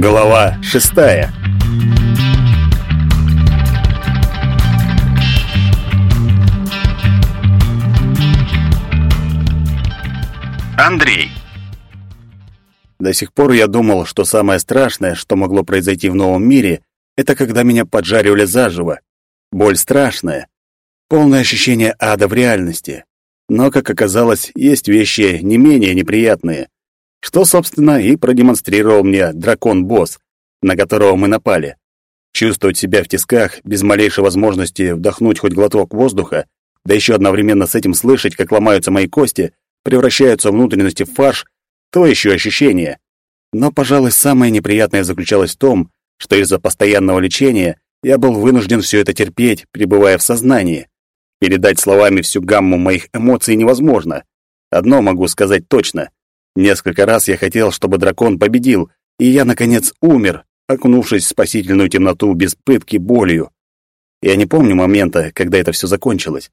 Глава шестая. Андрей. До сих пор я думал, что самое страшное, что могло произойти в новом мире, это когда меня поджаривали заживо. Боль страшная, полное ощущение ада в реальности. Но, как оказалось, есть вещи не менее неприятные, что, собственно, и продемонстрировал мне дракон-босс, на которого мы напали. Чувствовать себя в тисках, без малейшей возможности вдохнуть хоть глоток воздуха, да еще одновременно с этим слышать, как ломаются мои кости, превращаются внутренности в фарш, то еще ощущение. Но, пожалуй, самое неприятное заключалось в том, что из-за постоянного лечения я был вынужден все это терпеть, пребывая в сознании. Передать словами всю гамму моих эмоций невозможно. Одно могу сказать точно. Несколько раз я хотел, чтобы дракон победил, и я, наконец, умер, окунувшись в спасительную темноту без пытки болью. Я не помню момента, когда это все закончилось.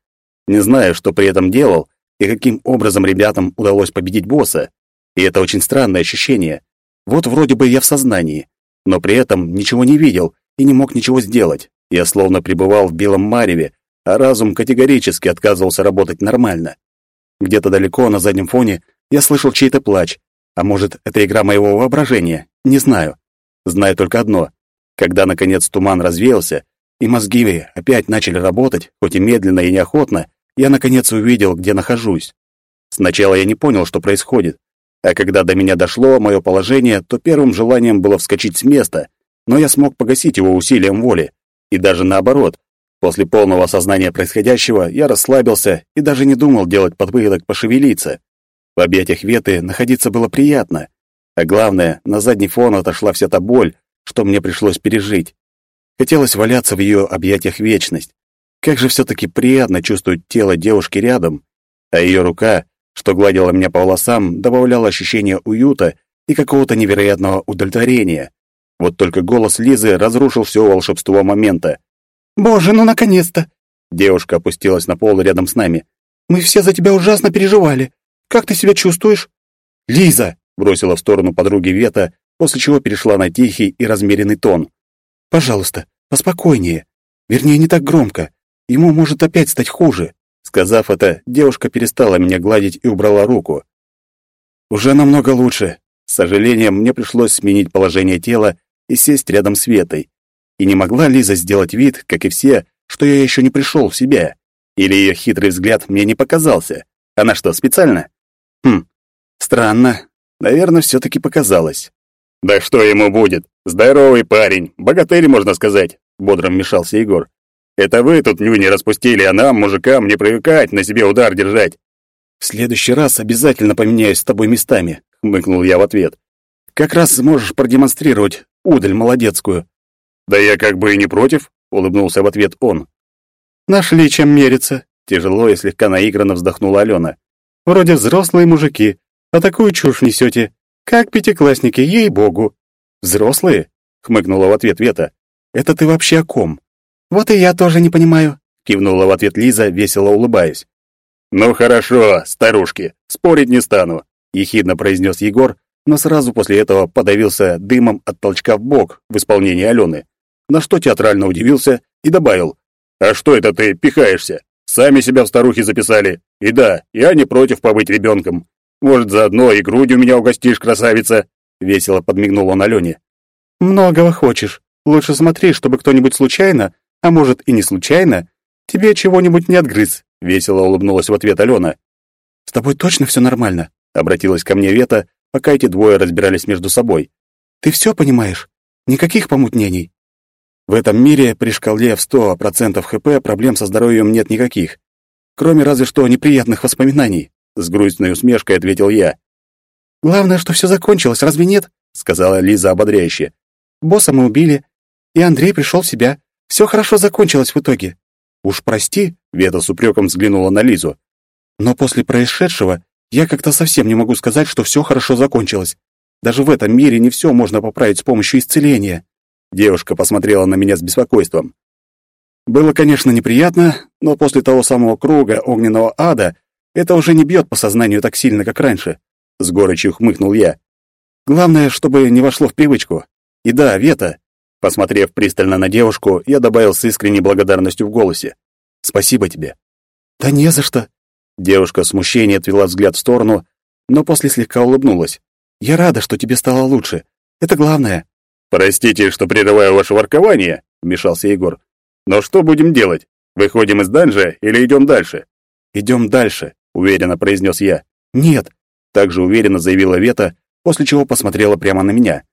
Не знаю, что при этом делал и каким образом ребятам удалось победить босса. И это очень странное ощущение. Вот вроде бы я в сознании, но при этом ничего не видел и не мог ничего сделать. Я словно пребывал в белом мареве, а разум категорически отказывался работать нормально. Где-то далеко на заднем фоне я слышал чей-то плач, а может, это игра моего воображения, не знаю. Знаю только одно. Когда, наконец, туман развеялся, и мозги опять начали работать, хоть и медленно и неохотно, я, наконец, увидел, где нахожусь. Сначала я не понял, что происходит, а когда до меня дошло мое положение, то первым желанием было вскочить с места, но я смог погасить его усилием воли. И даже наоборот, После полного осознания происходящего я расслабился и даже не думал делать подвыходок пошевелиться. В объятиях Веты находиться было приятно, а главное, на задний фон отошла вся та боль, что мне пришлось пережить. Хотелось валяться в ее объятиях вечность. Как же все-таки приятно чувствовать тело девушки рядом, а ее рука, что гладила меня по волосам, добавляла ощущение уюта и какого-то невероятного удовлетворения. Вот только голос Лизы разрушил все волшебство момента. «Боже, ну наконец-то!» Девушка опустилась на пол рядом с нами. «Мы все за тебя ужасно переживали. Как ты себя чувствуешь?» «Лиза!» — бросила в сторону подруги Вета, после чего перешла на тихий и размеренный тон. «Пожалуйста, поспокойнее. Вернее, не так громко. Ему может опять стать хуже». Сказав это, девушка перестала меня гладить и убрала руку. «Уже намного лучше. С сожалением, мне пришлось сменить положение тела и сесть рядом с Ветой. И не могла Лиза сделать вид, как и все, что я еще не пришел в себя. Или ее хитрый взгляд мне не показался. Она что, специально? Хм, странно. Наверное, все-таки показалось. «Да что ему будет? Здоровый парень, богатырь, можно сказать», — бодро вмешался Егор. «Это вы тут нюни распустили, а нам, мужикам, не привыкать на себе удар держать». «В следующий раз обязательно поменяюсь с тобой местами», — хмыкнул я в ответ. «Как раз сможешь продемонстрировать удаль молодецкую». «Да я как бы и не против», — улыбнулся в ответ он. «Нашли чем мериться», — тяжело и слегка наигранно вздохнула Алена. «Вроде взрослые мужики, а такую чушь несете. Как пятиклассники, ей-богу». «Взрослые?» — хмыкнула в ответ Вета. «Это ты вообще о ком?» «Вот и я тоже не понимаю», — кивнула в ответ Лиза, весело улыбаясь. «Ну хорошо, старушки, спорить не стану», — ехидно произнес Егор, но сразу после этого подавился дымом от толчка в бок в исполнении Алены на что театрально удивился и добавил. «А что это ты пихаешься? Сами себя в старухи записали. И да, я не против побыть ребенком. Может, заодно и грудь у меня угостишь, красавица?» Весело подмигнул он Алене. «Многого хочешь. Лучше смотри, чтобы кто-нибудь случайно, а может и не случайно, тебе чего-нибудь не отгрыз», — весело улыбнулась в ответ Алена. «С тобой точно все нормально?» — обратилась ко мне Вета, пока эти двое разбирались между собой. «Ты все понимаешь? Никаких помутнений?» В этом мире при шкале в 100% ХП проблем со здоровьем нет никаких. Кроме разве что неприятных воспоминаний, с грустной усмешкой ответил я. Главное, что все закончилось, разве нет? сказала Лиза ободряюще. Босса мы убили, и Андрей пришел в себя. Все хорошо закончилось в итоге. Уж прости, Вета с упреком взглянула на Лизу. Но после происшедшего я как-то совсем не могу сказать, что все хорошо закончилось. Даже в этом мире не все можно поправить с помощью исцеления. Девушка посмотрела на меня с беспокойством. Было, конечно, неприятно, но после того самого круга огненного ада это уже не бьет по сознанию так сильно, как раньше. С горечью хмыкнул я. Главное, чтобы не вошло в привычку. И да, Вета, посмотрев пристально на девушку, я добавил с искренней благодарностью в голосе. Спасибо тебе. Да не за что. Девушка в смущении отвела взгляд в сторону, но после слегка улыбнулась. Я рада, что тебе стало лучше. Это главное. Простите, что прерываю ваше воркование, вмешался Егор. Но что будем делать? Выходим из данжа или идем дальше? Идем дальше, уверенно произнес я. Нет, также уверенно заявила Вета, после чего посмотрела прямо на меня.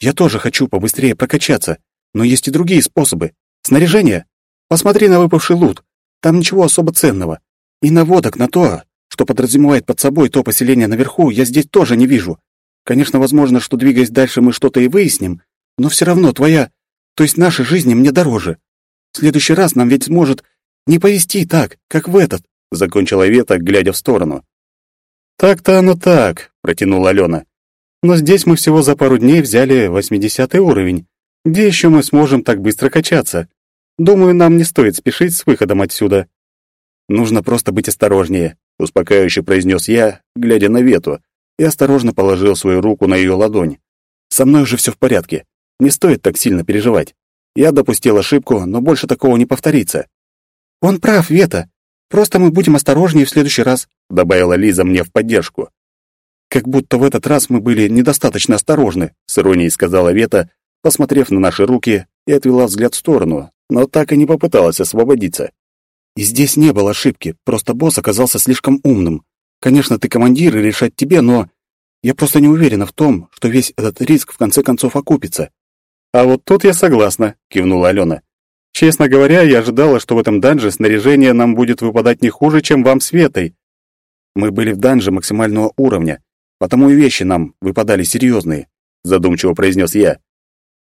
Я тоже хочу побыстрее прокачаться, но есть и другие способы. Снаряжение. Посмотри на выпавший лут. Там ничего особо ценного. И наводок на то, что подразумевает под собой то поселение наверху, я здесь тоже не вижу. Конечно, возможно, что двигаясь дальше мы что-то и выясним, но все равно твоя, то есть наша жизнь мне дороже. В следующий раз нам ведь сможет не повести так, как в этот, закончила Вета, глядя в сторону. Так-то оно так, протянула Алена. Но здесь мы всего за пару дней взяли восьмидесятый уровень. Где еще мы сможем так быстро качаться? Думаю, нам не стоит спешить с выходом отсюда. Нужно просто быть осторожнее, успокаивающе произнес я, глядя на Вету, и осторожно положил свою руку на ее ладонь. Со мной уже все в порядке. Не стоит так сильно переживать. Я допустил ошибку, но больше такого не повторится. Он прав, Вета. Просто мы будем осторожнее в следующий раз, добавила Лиза мне в поддержку. Как будто в этот раз мы были недостаточно осторожны, с иронией сказала Вета, посмотрев на наши руки и отвела взгляд в сторону, но так и не попыталась освободиться. И здесь не было ошибки, просто босс оказался слишком умным. Конечно, ты командир и решать тебе, но я просто не уверена в том, что весь этот риск в конце концов окупится. А вот тут я согласна, кивнула Алена. Честно говоря, я ожидала, что в этом данже снаряжение нам будет выпадать не хуже, чем вам с Ветой. Мы были в данже максимального уровня, потому и вещи нам выпадали серьезные, задумчиво произнес я.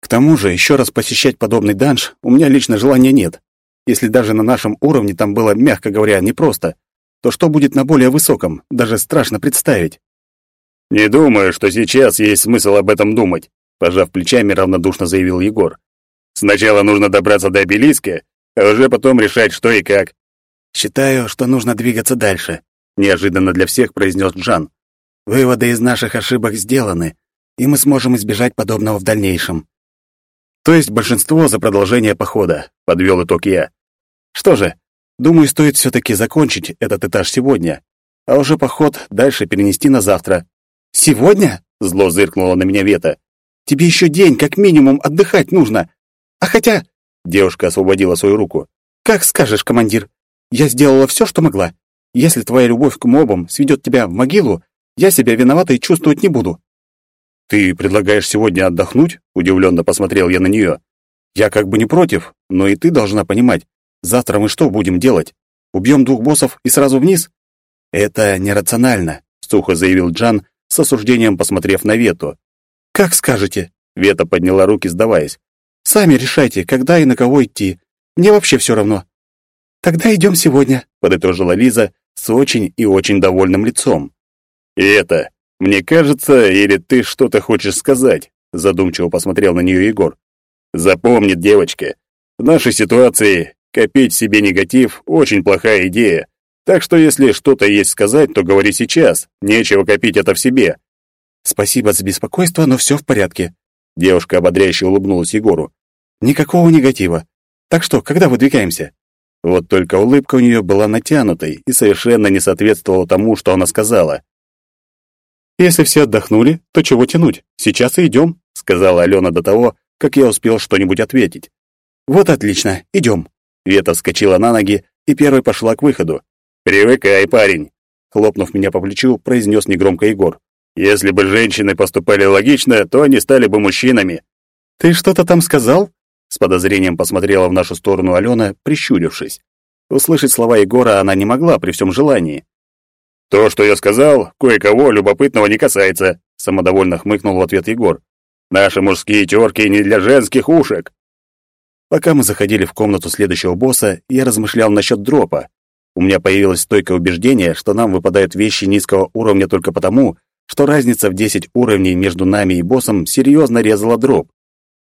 К тому же, еще раз посещать подобный данж у меня лично желания нет. Если даже на нашем уровне там было, мягко говоря, непросто, то что будет на более высоком, даже страшно представить. «Не думаю, что сейчас есть смысл об этом думать», пожав плечами, равнодушно заявил Егор. «Сначала нужно добраться до обелиска, а уже потом решать, что и как». «Считаю, что нужно двигаться дальше», неожиданно для всех произнес Джан. «Выводы из наших ошибок сделаны, и мы сможем избежать подобного в дальнейшем». То есть большинство за продолжение похода, подвел итог я. Что же, думаю, стоит все-таки закончить этот этаж сегодня, а уже поход дальше перенести на завтра. Сегодня? Зло зыркнуло на меня Вета. Тебе еще день, как минимум, отдыхать нужно. А хотя... Девушка освободила свою руку. Как скажешь, командир. Я сделала все, что могла. Если твоя любовь к мобам сведет тебя в могилу, я себя виноватой чувствовать не буду. «Ты предлагаешь сегодня отдохнуть?» — удивленно посмотрел я на нее. «Я как бы не против, но и ты должна понимать. Завтра мы что будем делать? Убьем двух боссов и сразу вниз?» «Это нерационально», — сухо заявил Джан, с осуждением посмотрев на Вету. «Как скажете?» — Вета подняла руки, сдаваясь. «Сами решайте, когда и на кого идти. Мне вообще все равно». «Тогда идем сегодня», — подытожила Лиза с очень и очень довольным лицом. «И это, «Мне кажется, или ты что-то хочешь сказать?» Задумчиво посмотрел на нее Егор. «Запомни, девочка, в нашей ситуации копить себе негатив — очень плохая идея. Так что если что-то есть сказать, то говори сейчас. Нечего копить это в себе». «Спасибо за беспокойство, но все в порядке». Девушка ободряюще улыбнулась Егору. «Никакого негатива. Так что, когда выдвигаемся?» Вот только улыбка у нее была натянутой и совершенно не соответствовала тому, что она сказала. «Если все отдохнули, то чего тянуть? Сейчас и идем», — сказала Алена до того, как я успел что-нибудь ответить. «Вот отлично, идем». Вета вскочила на ноги и первой пошла к выходу. «Привыкай, парень», — хлопнув меня по плечу, произнес негромко Егор. «Если бы женщины поступали логично, то они стали бы мужчинами». «Ты что-то там сказал?» С подозрением посмотрела в нашу сторону Алена, прищурившись. Услышать слова Егора она не могла при всем желании. «То, что я сказал, кое-кого любопытного не касается», — самодовольно хмыкнул в ответ Егор. «Наши мужские терки не для женских ушек». Пока мы заходили в комнату следующего босса, я размышлял насчет дропа. У меня появилось стойкое убеждение, что нам выпадают вещи низкого уровня только потому, что разница в 10 уровней между нами и боссом серьезно резала дроп.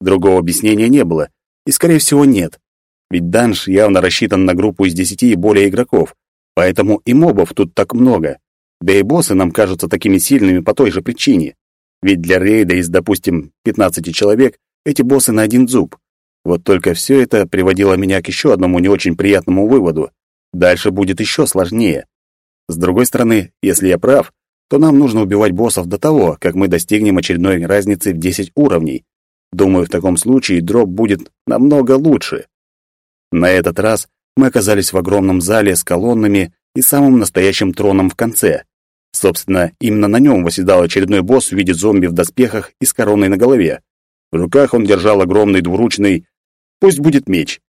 Другого объяснения не было, и, скорее всего, нет. Ведь данж явно рассчитан на группу из 10 и более игроков, Поэтому и мобов тут так много. Да и боссы нам кажутся такими сильными по той же причине. Ведь для рейда из, допустим, 15 человек эти боссы на один зуб. Вот только все это приводило меня к еще одному не очень приятному выводу. Дальше будет еще сложнее. С другой стороны, если я прав, то нам нужно убивать боссов до того, как мы достигнем очередной разницы в 10 уровней. Думаю, в таком случае дроп будет намного лучше. На этот раз мы оказались в огромном зале с колоннами и самым настоящим троном в конце. Собственно, именно на нем восседал очередной босс в виде зомби в доспехах и с короной на голове. В руках он держал огромный двуручный, пусть будет меч.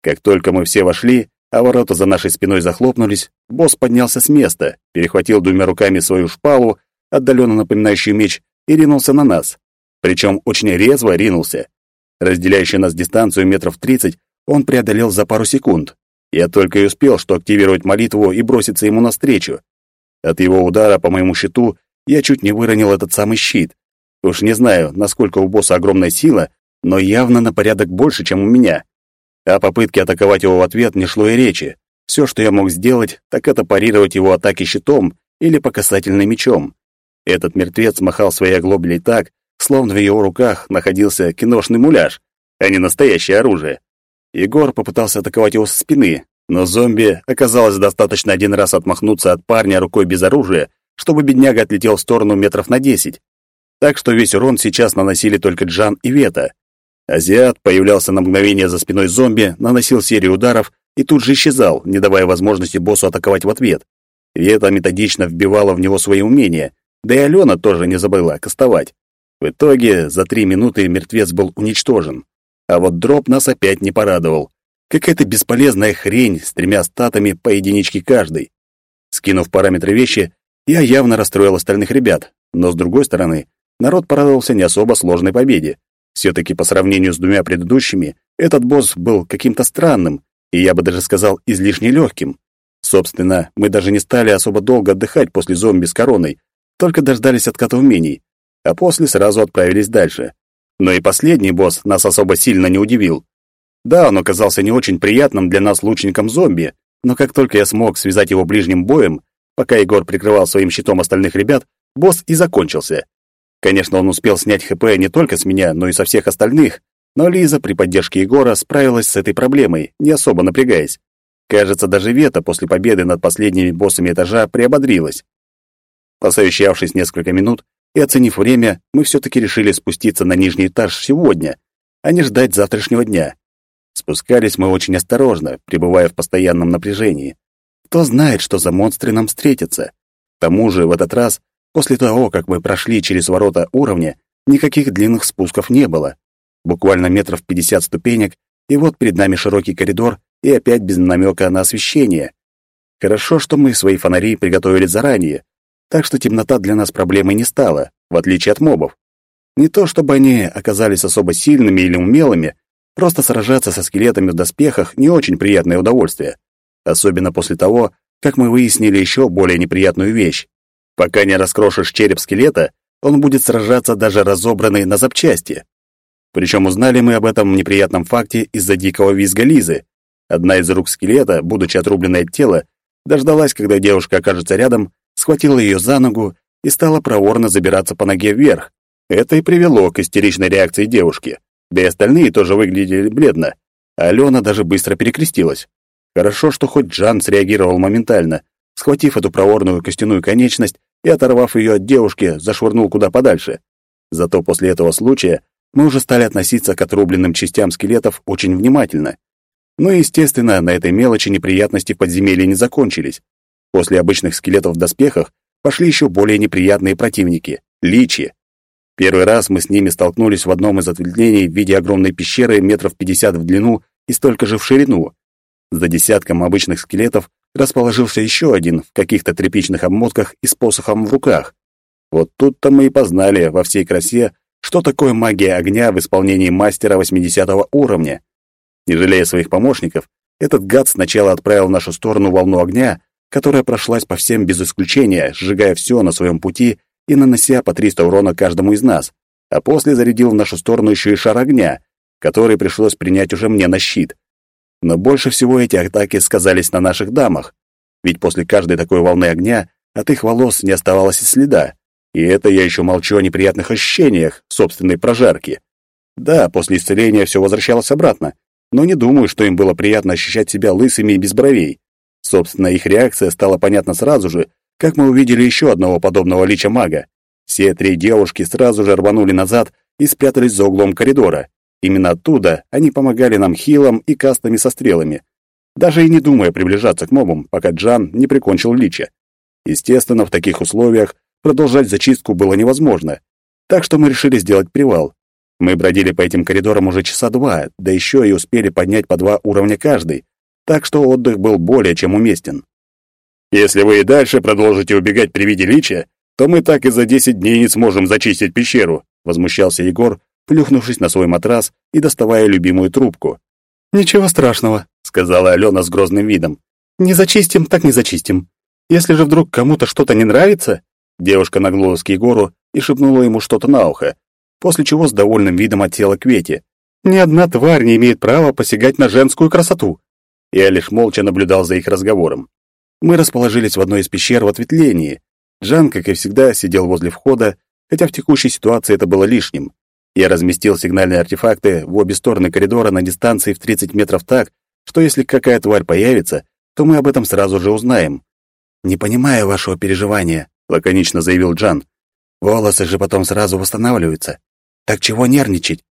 Как только мы все вошли, а ворота за нашей спиной захлопнулись, босс поднялся с места, перехватил двумя руками свою шпалу, отдаленно напоминающую меч, и ринулся на нас. Причем очень резво ринулся. Разделяющую нас дистанцию метров тридцать он преодолел за пару секунд. Я только и успел, что активировать молитву и броситься ему навстречу. От его удара по моему щиту я чуть не выронил этот самый щит. Уж не знаю, насколько у босса огромная сила, но явно на порядок больше, чем у меня. О попытке атаковать его в ответ не шло и речи. Все, что я мог сделать, так это парировать его атаки щитом или по касательным мечом. Этот мертвец махал своей оглоблей так, словно в его руках находился киношный муляж, а не настоящее оружие. Егор попытался атаковать его со спины, но зомби оказалось достаточно один раз отмахнуться от парня рукой без оружия, чтобы бедняга отлетел в сторону метров на десять. Так что весь урон сейчас наносили только Джан и Вета. Азиат появлялся на мгновение за спиной зомби, наносил серию ударов и тут же исчезал, не давая возможности боссу атаковать в ответ. Вета методично вбивала в него свои умения, да и Алена тоже не забыла кастовать. В итоге за три минуты мертвец был уничтожен. А вот дроп нас опять не порадовал. Какая-то бесполезная хрень с тремя статами по единичке каждый. Скинув параметры вещи, я явно расстроил остальных ребят, но с другой стороны, народ порадовался не особо сложной победе. Все-таки по сравнению с двумя предыдущими, этот босс был каким-то странным, и я бы даже сказал, излишне легким. Собственно, мы даже не стали особо долго отдыхать после зомби с короной, только дождались отката умений, а после сразу отправились дальше. Но и последний босс нас особо сильно не удивил. Да, он оказался не очень приятным для нас лучником-зомби, но как только я смог связать его ближним боем, пока Егор прикрывал своим щитом остальных ребят, босс и закончился. Конечно, он успел снять ХП не только с меня, но и со всех остальных, но Лиза при поддержке Егора справилась с этой проблемой, не особо напрягаясь. Кажется, даже Вета после победы над последними боссами этажа приободрилась. Посовещавшись несколько минут, и оценив время, мы все-таки решили спуститься на нижний этаж сегодня, а не ждать завтрашнего дня. Спускались мы очень осторожно, пребывая в постоянном напряжении. Кто знает, что за монстры нам встретятся. К тому же в этот раз, после того, как мы прошли через ворота уровня, никаких длинных спусков не было. Буквально метров пятьдесят ступенек, и вот перед нами широкий коридор и опять без намека на освещение. Хорошо, что мы свои фонари приготовили заранее, так что темнота для нас проблемой не стала, в отличие от мобов. Не то чтобы они оказались особо сильными или умелыми, просто сражаться со скелетами в доспехах не очень приятное удовольствие. Особенно после того, как мы выяснили еще более неприятную вещь. Пока не раскрошишь череп скелета, он будет сражаться даже разобранный на запчасти. Причем узнали мы об этом неприятном факте из-за дикого визга Лизы. Одна из рук скелета, будучи отрубленной от тела, дождалась, когда девушка окажется рядом, схватила ее за ногу и стала проворно забираться по ноге вверх. Это и привело к истеричной реакции девушки. Да и остальные тоже выглядели бледно. Алена даже быстро перекрестилась. Хорошо, что хоть Джан среагировал моментально, схватив эту проворную костяную конечность и, оторвав ее от девушки, зашвырнул куда подальше. Зато после этого случая мы уже стали относиться к отрубленным частям скелетов очень внимательно. Ну и, естественно, на этой мелочи неприятности в подземелье не закончились. После обычных скелетов в доспехах пошли еще более неприятные противники — личи. Первый раз мы с ними столкнулись в одном из ответвлений в виде огромной пещеры метров пятьдесят в длину и столько же в ширину. За десятком обычных скелетов расположился еще один в каких-то тряпичных обмотках и с посохом в руках. Вот тут-то мы и познали во всей красе, что такое магия огня в исполнении мастера 80 уровня. Не жалея своих помощников, этот гад сначала отправил в нашу сторону волну огня, которая прошлась по всем без исключения, сжигая все на своем пути и нанося по 300 урона каждому из нас, а после зарядил в нашу сторону еще и шар огня, который пришлось принять уже мне на щит. Но больше всего эти атаки сказались на наших дамах, ведь после каждой такой волны огня от их волос не оставалось и следа. И это я еще молчу о неприятных ощущениях собственной прожарки. Да, после исцеления все возвращалось обратно, но не думаю, что им было приятно ощущать себя лысыми и без бровей. Собственно, их реакция стала понятна сразу же, как мы увидели еще одного подобного лича-мага. Все три девушки сразу же рванули назад и спрятались за углом коридора. Именно оттуда они помогали нам хилом и кастами со стрелами, даже и не думая приближаться к мобам, пока Джан не прикончил лича. Естественно, в таких условиях продолжать зачистку было невозможно, так что мы решили сделать привал. Мы бродили по этим коридорам уже часа два, да еще и успели поднять по два уровня каждый, так что отдых был более чем уместен. Если вы и дальше продолжите убегать при виде лича, то мы так и за десять дней не сможем зачистить пещеру, возмущался Егор, плюхнувшись на свой матрас и доставая любимую трубку. Ничего страшного, сказала Алена с грозным видом. Не зачистим, так не зачистим. Если же вдруг кому-то что-то не нравится, девушка нагнулась к Егору и шепнула ему что-то на ухо, после чего с довольным видом отсела к Вете. Ни одна тварь не имеет права посягать на женскую красоту. Я лишь молча наблюдал за их разговором. Мы расположились в одной из пещер в ответвлении. Джан, как и всегда, сидел возле входа, хотя в текущей ситуации это было лишним. Я разместил сигнальные артефакты в обе стороны коридора на дистанции в 30 метров так, что если какая тварь появится, то мы об этом сразу же узнаем. «Не понимаю вашего переживания», — лаконично заявил Джан. «Волосы же потом сразу восстанавливаются. Так чего нервничать?»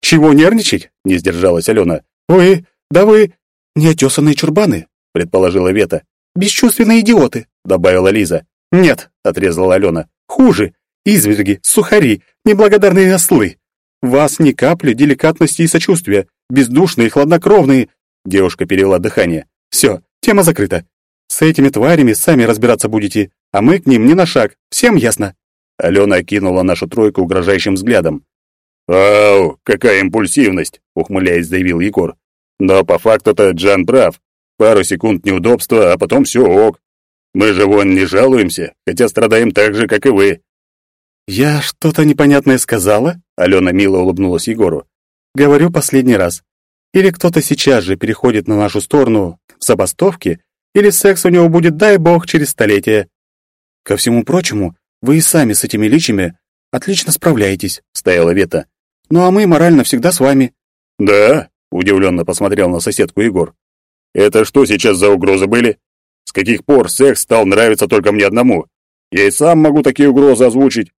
«Чего нервничать?» — не сдержалась Алена. «Вы... да вы... неотесанные чурбаны», — предположила Вета. «Бесчувственные идиоты», — добавила Лиза. «Нет», — отрезала Алена. «Хуже изверги, сухари, неблагодарные ослы. Вас ни капли деликатности и сочувствия, бездушные, хладнокровные. Девушка перевела дыхание. Все, тема закрыта. С этими тварями сами разбираться будете, а мы к ним не на шаг. Всем ясно? Алена окинула нашу тройку угрожающим взглядом. «Ау, какая импульсивность!» — ухмыляясь, заявил Егор. «Но по факту-то Джан прав. Пару секунд неудобства, а потом все ок. Мы же вон не жалуемся, хотя страдаем так же, как и вы. «Я что-то непонятное сказала?» — Алена мило улыбнулась Егору. «Говорю последний раз. Или кто-то сейчас же переходит на нашу сторону в забастовке, или секс у него будет, дай бог, через столетие. Ко всему прочему, вы и сами с этими личами отлично справляетесь», — стояла Вета. «Ну а мы морально всегда с вами». «Да?» — удивленно посмотрел на соседку Егор. «Это что сейчас за угрозы были? С каких пор секс стал нравиться только мне одному? Я и сам могу такие угрозы озвучить».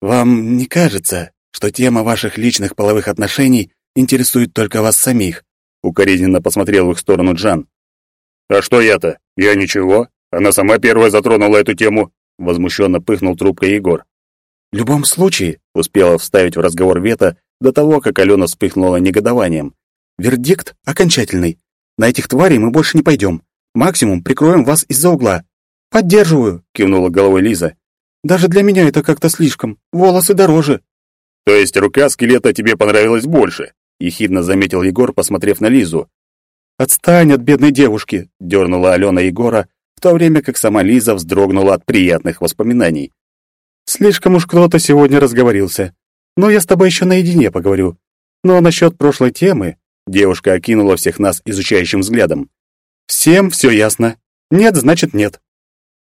Вам не кажется, что тема ваших личных половых отношений интересует только вас самих? Укоризненно посмотрел в их сторону Джан. А что я-то? Я ничего. Она сама первая затронула эту тему. Возмущенно пыхнул трубкой Егор. В любом случае, успела вставить в разговор Вета до того, как Алена вспыхнула негодованием. Вердикт окончательный. На этих тварей мы больше не пойдем. Максимум прикроем вас из-за угла. Поддерживаю, кивнула головой Лиза. Даже для меня это как-то слишком. Волосы дороже. То есть рука скелета тебе понравилась больше? ехидно заметил Егор, посмотрев на Лизу. Отстань от бедной девушки, дернула Алена Егора, в то время как сама Лиза вздрогнула от приятных воспоминаний. Слишком уж кто-то сегодня разговорился. Но я с тобой еще наедине поговорю. Но насчет прошлой темы девушка окинула всех нас изучающим взглядом. Всем все ясно. Нет, значит нет.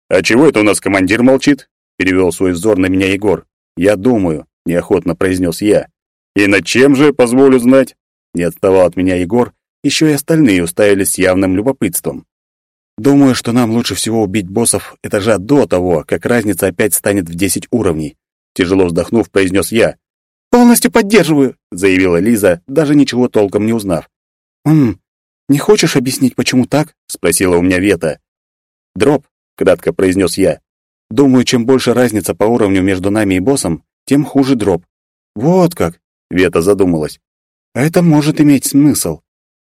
А чего это у нас командир молчит? Перевел свой взор на меня Егор. «Я думаю», — неохотно произнес я. «И над чем же, позволю знать?» Не отставал от меня Егор, еще и остальные уставились с явным любопытством. «Думаю, что нам лучше всего убить боссов этажа до того, как разница опять станет в десять уровней», тяжело вздохнув, произнес я. «Полностью поддерживаю», — заявила Лиза, даже ничего толком не узнав. «Хм, не хочешь объяснить, почему так?» — спросила у меня Вета. «Дроп», — кратко произнес я. Думаю, чем больше разница по уровню между нами и боссом, тем хуже дроп. Вот как, Вета задумалась. А это может иметь смысл.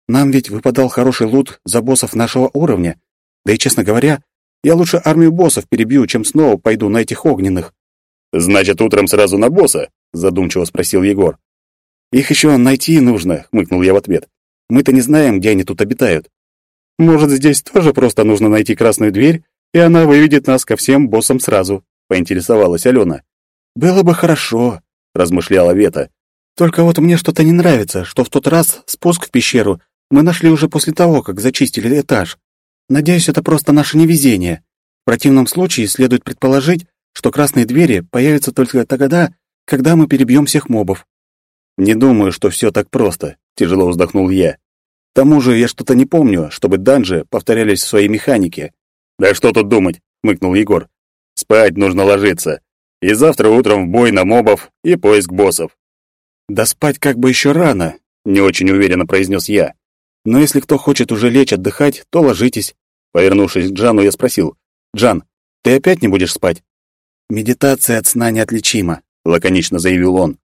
Нам ведь выпадал хороший лут за боссов нашего уровня. Да и, честно говоря, я лучше армию боссов перебью, чем снова пойду на этих огненных. Значит, утром сразу на босса? задумчиво спросил Егор. Их еще найти нужно, хмыкнул я в ответ. Мы-то не знаем, где они тут обитают. Может, здесь тоже просто нужно найти красную дверь и она выведет нас ко всем боссам сразу», — поинтересовалась Алена. «Было бы хорошо», — размышляла Вета. «Только вот мне что-то не нравится, что в тот раз спуск в пещеру мы нашли уже после того, как зачистили этаж. Надеюсь, это просто наше невезение. В противном случае следует предположить, что красные двери появятся только тогда, когда мы перебьем всех мобов». Не думаю, что все так просто, тяжело вздохнул я. К тому же я что-то не помню, чтобы данжи повторялись в своей механике. Да что тут думать, хмыкнул Егор. Спать нужно ложиться. И завтра утром в бой на мобов и поиск боссов. Да спать как бы еще рано, не очень уверенно произнес я. Но если кто хочет уже лечь отдыхать, то ложитесь. Повернувшись к Джану, я спросил: "Джан, ты опять не будешь спать?" Медитация от сна неотличима, лаконично заявил он.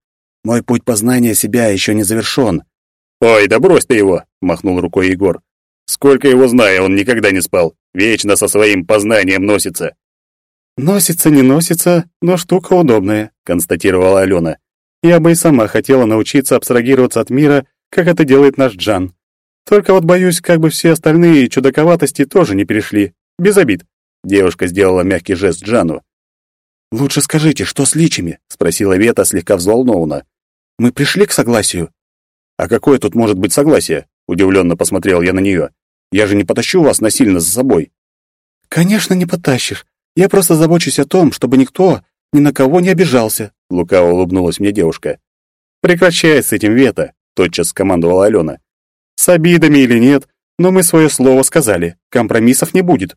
Мой путь познания себя еще не завершен. Ой, да брось ты его, махнул рукой Егор. Сколько его знаю, он никогда не спал. Вечно со своим познанием носится. Носится, не носится, но штука удобная, констатировала Алена. Я бы и сама хотела научиться абстрагироваться от мира, как это делает наш Джан. Только вот боюсь, как бы все остальные чудаковатости тоже не перешли. Без обид. Девушка сделала мягкий жест Джану. «Лучше скажите, что с личами?» — спросила Вета слегка взволнованно. «Мы пришли к согласию?» «А какое тут может быть согласие?» — удивленно посмотрел я на нее. «Я же не потащу вас насильно за собой». «Конечно, не потащишь. Я просто забочусь о том, чтобы никто ни на кого не обижался», — лукаво улыбнулась мне девушка. «Прекращай с этим, Вета», — тотчас скомандовала Алена. С обидами или нет, но мы свое слово сказали. Компромиссов не будет.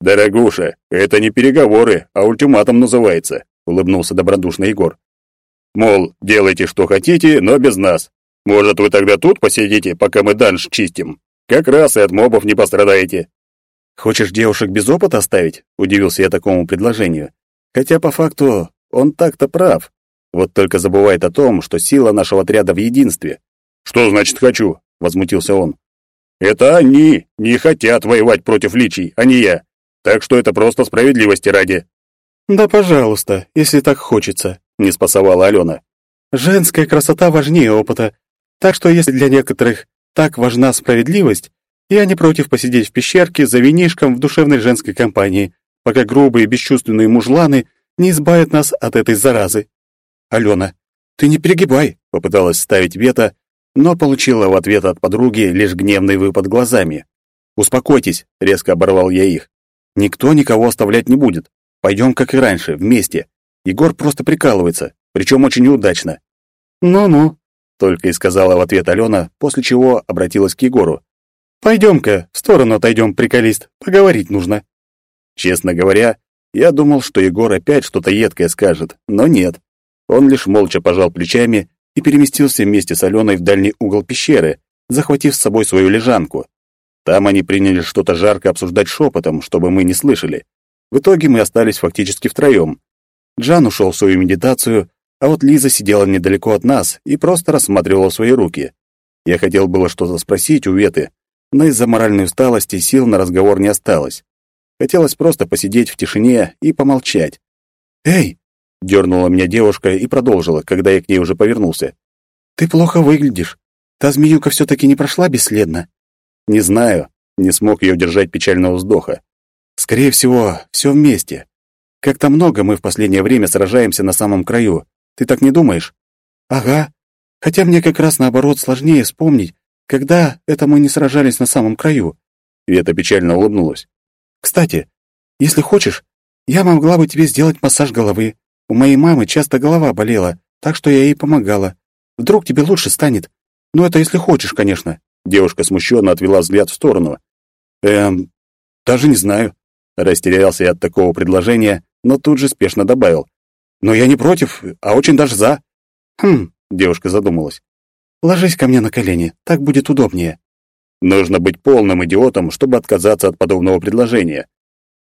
Дорогуша, это не переговоры, а ультиматум называется, улыбнулся добродушно Егор. Мол, делайте что хотите, но без нас. Может, вы тогда тут посидите, пока мы данж чистим? Как раз и от мобов не пострадаете. Хочешь девушек без опыта оставить? Удивился я такому предложению. Хотя по факту он так-то прав. Вот только забывает о том, что сила нашего отряда в единстве. Что значит хочу? возмутился он. Это они не хотят воевать против личий, а не я. Так что это просто справедливости ради. Да, пожалуйста, если так хочется, не спасовала Алена. Женская красота важнее опыта. Так что если для некоторых так важна справедливость, я не против посидеть в пещерке за винишком в душевной женской компании, пока грубые бесчувственные мужланы не избавят нас от этой заразы. Алена, ты не перегибай, попыталась ставить вето, но получила в ответ от подруги лишь гневный выпад глазами. «Успокойтесь», — резко оборвал я их. «Никто никого оставлять не будет. Пойдем, как и раньше, вместе. Егор просто прикалывается, причем очень неудачно». «Ну-ну», — только и сказала в ответ Алена, после чего обратилась к Егору. «Пойдем-ка, в сторону отойдем, приколист, поговорить нужно». Честно говоря, я думал, что Егор опять что-то едкое скажет, но нет. Он лишь молча пожал плечами и переместился вместе с Аленой в дальний угол пещеры, захватив с собой свою лежанку. Там они приняли что-то жарко обсуждать шепотом, чтобы мы не слышали. В итоге мы остались фактически втроем. Джан ушел в свою медитацию, а вот Лиза сидела недалеко от нас и просто рассматривала свои руки. Я хотел было что-то спросить у Веты, но из-за моральной усталости сил на разговор не осталось. Хотелось просто посидеть в тишине и помолчать. «Эй, Дернула меня девушка и продолжила, когда я к ней уже повернулся. «Ты плохо выглядишь. Та змеюка все-таки не прошла бесследно?» «Не знаю», — не смог ее держать печального вздоха. «Скорее всего, все вместе. Как-то много мы в последнее время сражаемся на самом краю. Ты так не думаешь?» «Ага. Хотя мне как раз наоборот сложнее вспомнить, когда это мы не сражались на самом краю». Вета печально улыбнулась. «Кстати, если хочешь, я могла бы тебе сделать массаж головы. У моей мамы часто голова болела, так что я ей помогала. Вдруг тебе лучше станет. Ну, это если хочешь, конечно». Девушка смущенно отвела взгляд в сторону. «Эм, даже не знаю». Растерялся я от такого предложения, но тут же спешно добавил. «Но я не против, а очень даже за». «Хм», — девушка задумалась. «Ложись ко мне на колени, так будет удобнее». Нужно быть полным идиотом, чтобы отказаться от подобного предложения.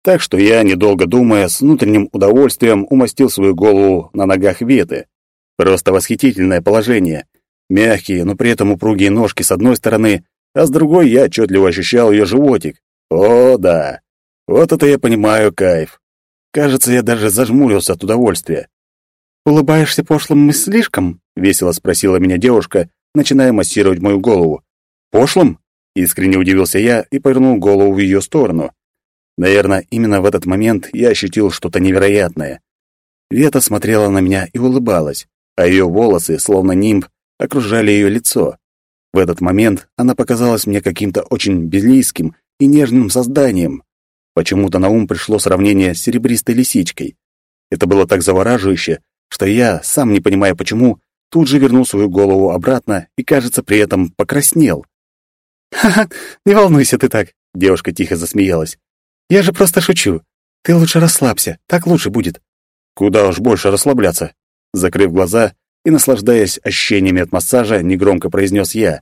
Так что я, недолго думая, с внутренним удовольствием умастил свою голову на ногах Веты. Просто восхитительное положение. Мягкие, но при этом упругие ножки с одной стороны, а с другой я отчетливо ощущал ее животик. О, да. Вот это я понимаю кайф. Кажется, я даже зажмурился от удовольствия. «Улыбаешься пошлым мыслишкам?» — весело спросила меня девушка, начиная массировать мою голову. «Пошлым?» — искренне удивился я и повернул голову в ее сторону. Наверное, именно в этот момент я ощутил что-то невероятное. Вета смотрела на меня и улыбалась, а ее волосы, словно нимб, окружали ее лицо. В этот момент она показалась мне каким-то очень белийским и нежным созданием. Почему-то на ум пришло сравнение с серебристой лисичкой. Это было так завораживающе, что я, сам не понимая почему, тут же вернул свою голову обратно и, кажется, при этом покраснел. «Ха-ха, не волнуйся ты так», — девушка тихо засмеялась. «Я же просто шучу. Ты лучше расслабься, так лучше будет». «Куда уж больше расслабляться?» Закрыв глаза и наслаждаясь ощущениями от массажа, негромко произнес я.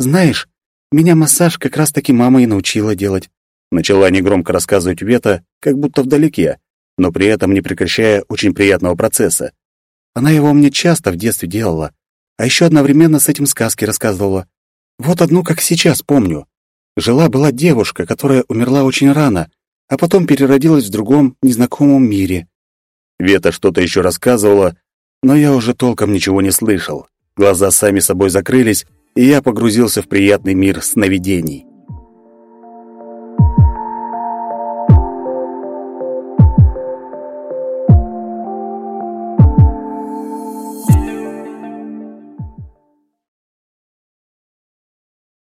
«Знаешь, меня массаж как раз-таки мама и научила делать». Начала негромко рассказывать Вета, как будто вдалеке, но при этом не прекращая очень приятного процесса. Она его мне часто в детстве делала, а еще одновременно с этим сказки рассказывала. Вот одну, как сейчас помню. Жила-была девушка, которая умерла очень рано, а потом переродилась в другом, незнакомом мире. Вета что-то еще рассказывала, но я уже толком ничего не слышал. Глаза сами собой закрылись, и я погрузился в приятный мир сновидений.